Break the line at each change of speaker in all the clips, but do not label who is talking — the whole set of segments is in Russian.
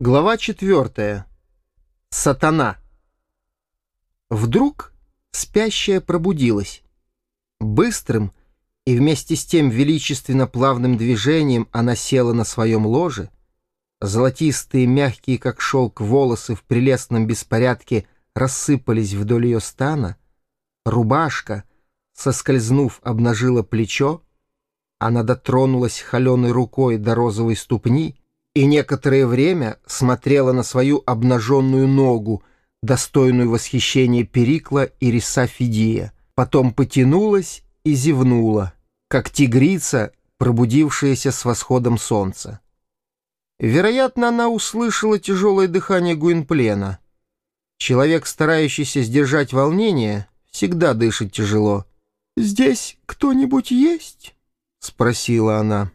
Глава четвертая. Сатана. Вдруг спящая пробудилась. Быстрым и вместе с тем величественно плавным движением она села на своем ложе. Золотистые, мягкие, как шелк, волосы в прелестном беспорядке рассыпались вдоль ее стана. Рубашка, соскользнув, обнажила плечо. Она дотронулась холеной рукой до розовой ступни — и некоторое время смотрела на свою обнаженную ногу, достойную восхищения Перикла и Риса Фидия. Потом потянулась и зевнула, как тигрица, пробудившаяся с восходом солнца. Вероятно, она услышала тяжелое дыхание Гуинплена. Человек, старающийся сдержать волнение, всегда дышит тяжело. «Здесь кто-нибудь есть?» — спросила она.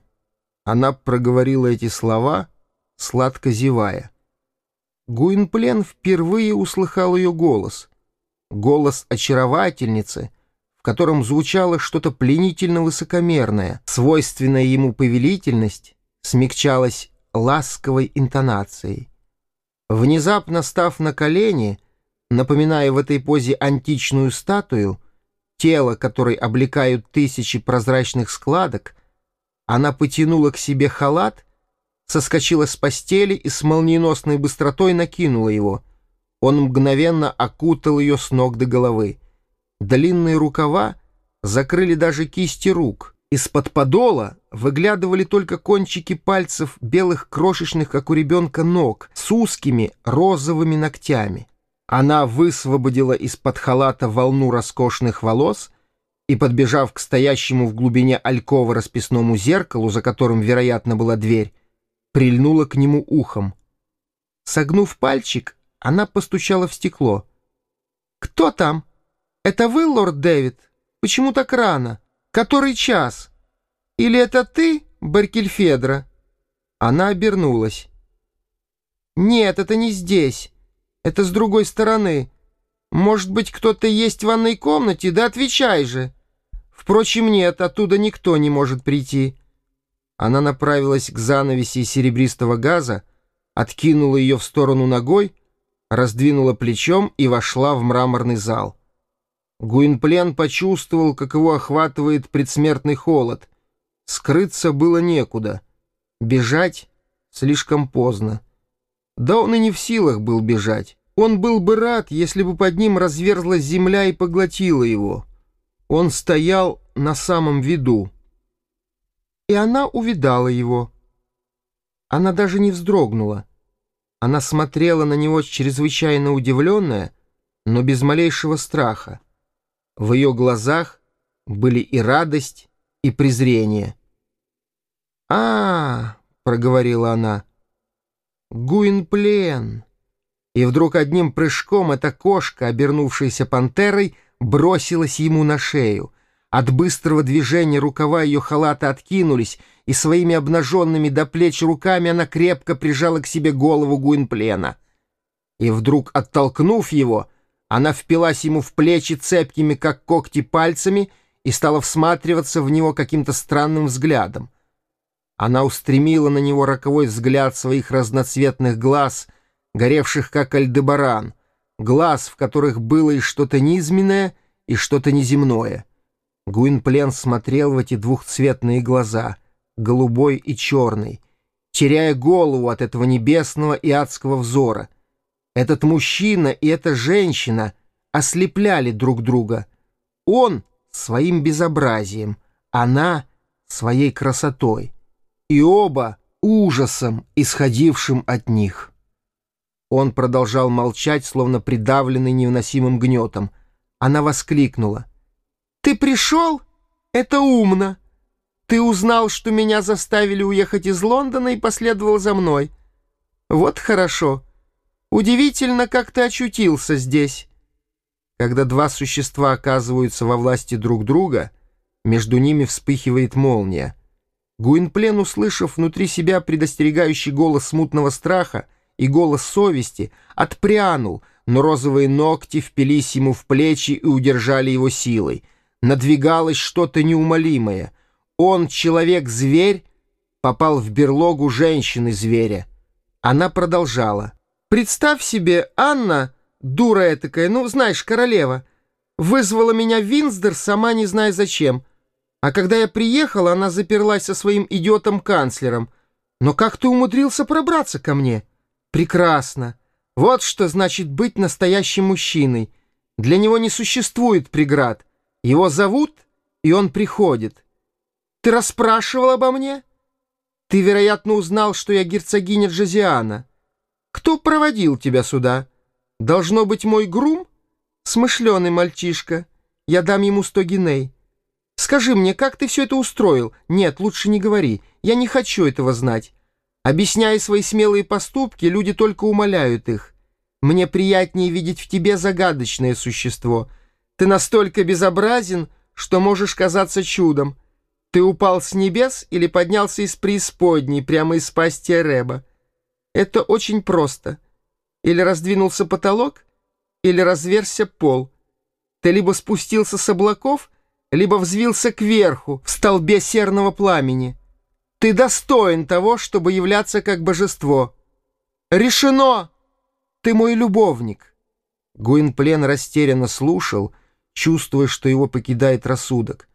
Она проговорила эти слова — сладко зевая. Гуинплен впервые услыхал ее голос. Голос очаровательницы, в котором звучало что-то пленительно высокомерное. Свойственная ему повелительность смягчалась ласковой интонацией. Внезапно став на колени, напоминая в этой позе античную статую, тело, которой облекают тысячи прозрачных складок, она потянула к себе халат — соскочила с постели и с молниеносной быстротой накинула его. Он мгновенно окутал ее с ног до головы. Длинные рукава закрыли даже кисти рук. Из-под подола выглядывали только кончики пальцев белых крошечных, как у ребенка, ног с узкими розовыми ногтями. Она высвободила из-под халата волну роскошных волос и, подбежав к стоящему в глубине алькова расписному зеркалу, за которым, вероятно, была дверь, прильнула к нему ухом. Согнув пальчик, она постучала в стекло. «Кто там? Это вы, лорд Дэвид? Почему так рано? Который час? Или это ты, Баркельфедра?» Она обернулась. «Нет, это не здесь. Это с другой стороны. Может быть, кто-то есть в ванной комнате? Да отвечай же!» Впрочем, нет, оттуда никто не может прийти. Она направилась к занавеси серебристого газа, откинула ее в сторону ногой, раздвинула плечом и вошла в мраморный зал. Гуинплен почувствовал, как его охватывает предсмертный холод. Скрыться было некуда. Бежать слишком поздно. Да он и не в силах был бежать. Он был бы рад, если бы под ним разверзлась земля и поглотила его. Он стоял на самом виду и она увидала его. Она даже не вздрогнула. Она смотрела на него чрезвычайно удивленная, но без малейшего страха. В ее глазах были и радость, и презрение. а, -а, -а проговорила она, — Гуинплен. И вдруг одним прыжком эта кошка, обернувшаяся пантерой, бросилась ему на шею — от быстрого движения рукава ее халата откинулись, и своими обнаженными до плеч руками она крепко прижала к себе голову Гуинплена. И вдруг, оттолкнув его, она впилась ему в плечи цепкими, как когти, пальцами и стала всматриваться в него каким-то странным взглядом. Она устремила на него роковой взгляд своих разноцветных глаз, горевших как альдебаран, глаз, в которых было и что-то низменное, и что-то неземное — Гуинплен смотрел в эти двухцветные глаза, голубой и черный, теряя голову от этого небесного и адского взора. Этот мужчина и эта женщина ослепляли друг друга. Он своим безобразием, она своей красотой, и оба ужасом, исходившим от них. Он продолжал молчать, словно придавленный невыносимым гнетом. Она воскликнула — «Ты пришел? Это умно. Ты узнал, что меня заставили уехать из Лондона и последовал за мной. Вот хорошо. Удивительно, как ты очутился здесь». Когда два существа оказываются во власти друг друга, между ними вспыхивает молния. Гуинплен, услышав внутри себя предостерегающий голос смутного страха и голос совести, отпрянул, но розовые ногти впились ему в плечи и удержали его силой — надвигалось что-то неумолимое. Он, человек-зверь, попал в берлогу женщины-зверя. Она продолжала. «Представь себе, Анна, дура этакая, ну, знаешь, королева, вызвала меня в Винсдор, сама не зная зачем. А когда я приехала, она заперлась со своим идиотом-канцлером. Но как ты умудрился пробраться ко мне? Прекрасно. Вот что значит быть настоящим мужчиной. Для него не существует преград. Его зовут, и он приходит. Ты расспрашивал обо мне?» Ты, вероятно, узнал, что я герцогиня Джозиана. Кто проводил тебя сюда? Должно быть мой грум? Смышленый мальчишка. Я дам ему сто гиней. Скажи мне, как ты все это устроил? Нет, лучше не говори. Я не хочу этого знать. Объясняя свои смелые поступки, люди только умоляют их. Мне приятнее видеть в тебе загадочное существо. Ты настолько безобразен, что можешь казаться чудом. Ты упал с небес или поднялся из преисподней, прямо из пасти Эреба? Это очень просто. Или раздвинулся потолок, или разверся пол. Ты либо спустился с облаков, либо взвился кверху, в столбе серного пламени. Ты достоин того, чтобы являться как божество. Решено! Ты мой любовник. Гуинплен растерянно слушал, чувствуя, что его покидает рассудок.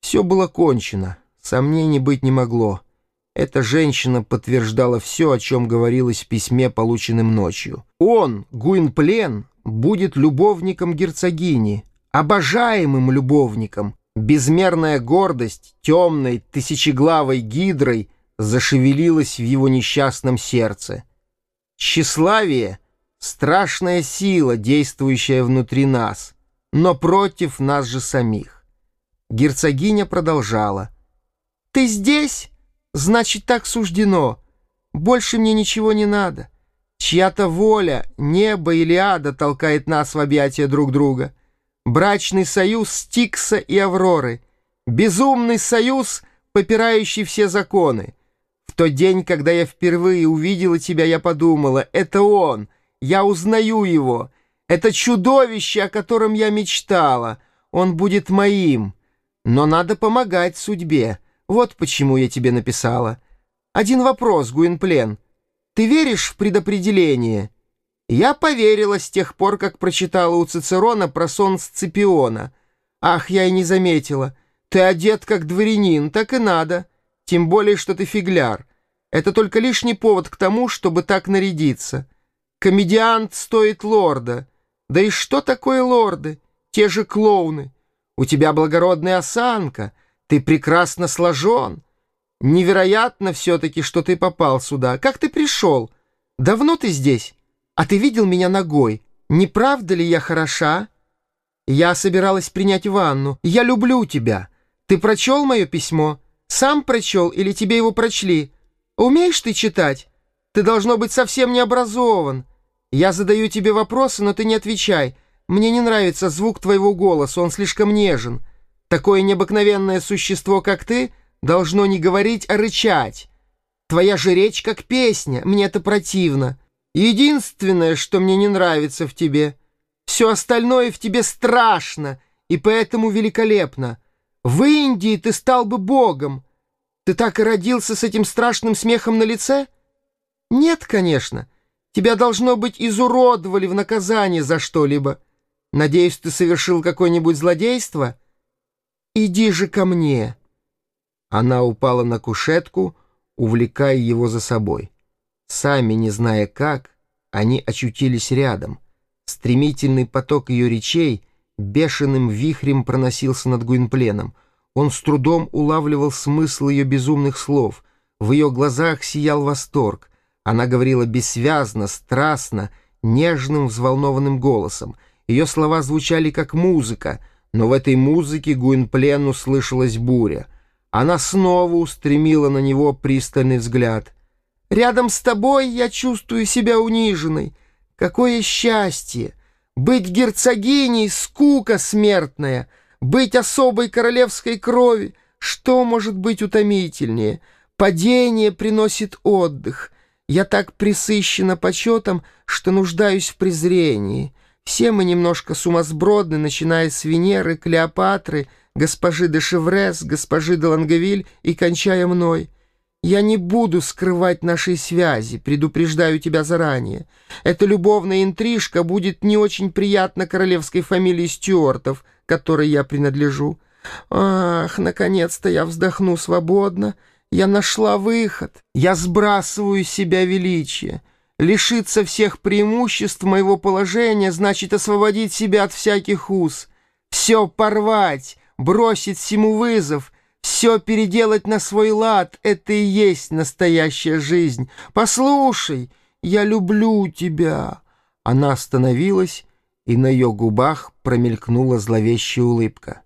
Все было кончено, сомнений быть не могло. Эта женщина подтверждала все, о чем говорилось в письме, полученном ночью. Он, Гуинплен, будет любовником герцогини, обожаемым любовником. Безмерная гордость темной тысячеглавой гидрой зашевелилась в его несчастном сердце. Тщеславие — страшная сила, действующая внутри нас, но против нас же самих. Герцогиня продолжала. «Ты здесь? Значит, так суждено. Больше мне ничего не надо. Чья-то воля, небо или ада толкает нас в объятия друг друга. Брачный союз Стикса и Авроры. Безумный союз, попирающий все законы. В тот день, когда я впервые увидела тебя, я подумала, это он, я узнаю его. Это чудовище, о котором я мечтала. Он будет моим». Но надо помогать судьбе. Вот почему я тебе написала. Один вопрос, Гуинплен. Ты веришь в предопределение? Я поверила с тех пор, как прочитала у Цицерона про сон Сципиона. Ах, я и не заметила. Ты одет как дворянин, так и надо. Тем более, что ты фигляр. Это только лишний повод к тому, чтобы так нарядиться. Комедиант стоит лорда. Да и что такое лорды? Те же клоуны. У тебя благородная осанка, ты прекрасно сложен. Невероятно все-таки, что ты попал сюда. Как ты пришел? Давно ты здесь? А ты видел меня ногой? Не правда ли я хороша? Я собиралась принять ванну. Я люблю тебя. Ты прочел мое письмо? Сам прочел или тебе его прочли? Умеешь ты читать? Ты должно быть совсем не образован. Я задаю тебе вопросы, но ты не отвечай. Мне не нравится звук твоего голоса, он слишком нежен. Такое необыкновенное существо, как ты, должно не говорить, а рычать. Твоя же речь как песня, мне это противно. Единственное, что мне не нравится в тебе, все остальное в тебе страшно и поэтому великолепно. В Индии ты стал бы богом. Ты так и родился с этим страшным смехом на лице? Нет, конечно. Тебя, должно быть, изуродовали в наказание за что-либо. Надеюсь, ты совершил какое-нибудь злодейство? Иди же ко мне!» Она упала на кушетку, увлекая его за собой. Сами, не зная как, они очутились рядом. Стремительный поток ее речей бешеным вихрем проносился над Гуинпленом. Он с трудом улавливал смысл ее безумных слов. В ее глазах сиял восторг. Она говорила бессвязно, страстно, нежным, взволнованным голосом — ее слова звучали как музыка, но в этой музыке Гуинплену слышалась буря. Она снова устремила на него пристальный взгляд. «Рядом с тобой я чувствую себя униженной. Какое счастье! Быть герцогиней — скука смертная, быть особой королевской крови — что может быть утомительнее? Падение приносит отдых. Я так присыщена почетом, что нуждаюсь в презрении». Все мы немножко сумасбродны, начиная с Венеры, Клеопатры, госпожи де Шеврес, госпожи де Лангевиль и кончая мной. Я не буду скрывать нашей связи, предупреждаю тебя заранее. Эта любовная интрижка будет не очень приятна королевской фамилии Стюартов, которой я принадлежу. Ах, наконец-то я вздохну свободно. Я нашла выход. Я сбрасываю с себя величие. Лишиться всех преимуществ моего положения значит освободить себя от всяких уз. Все порвать, бросить всему вызов, все переделать на свой лад — это и есть настоящая жизнь. Послушай, я люблю тебя. Она остановилась, и на ее губах промелькнула зловещая улыбка.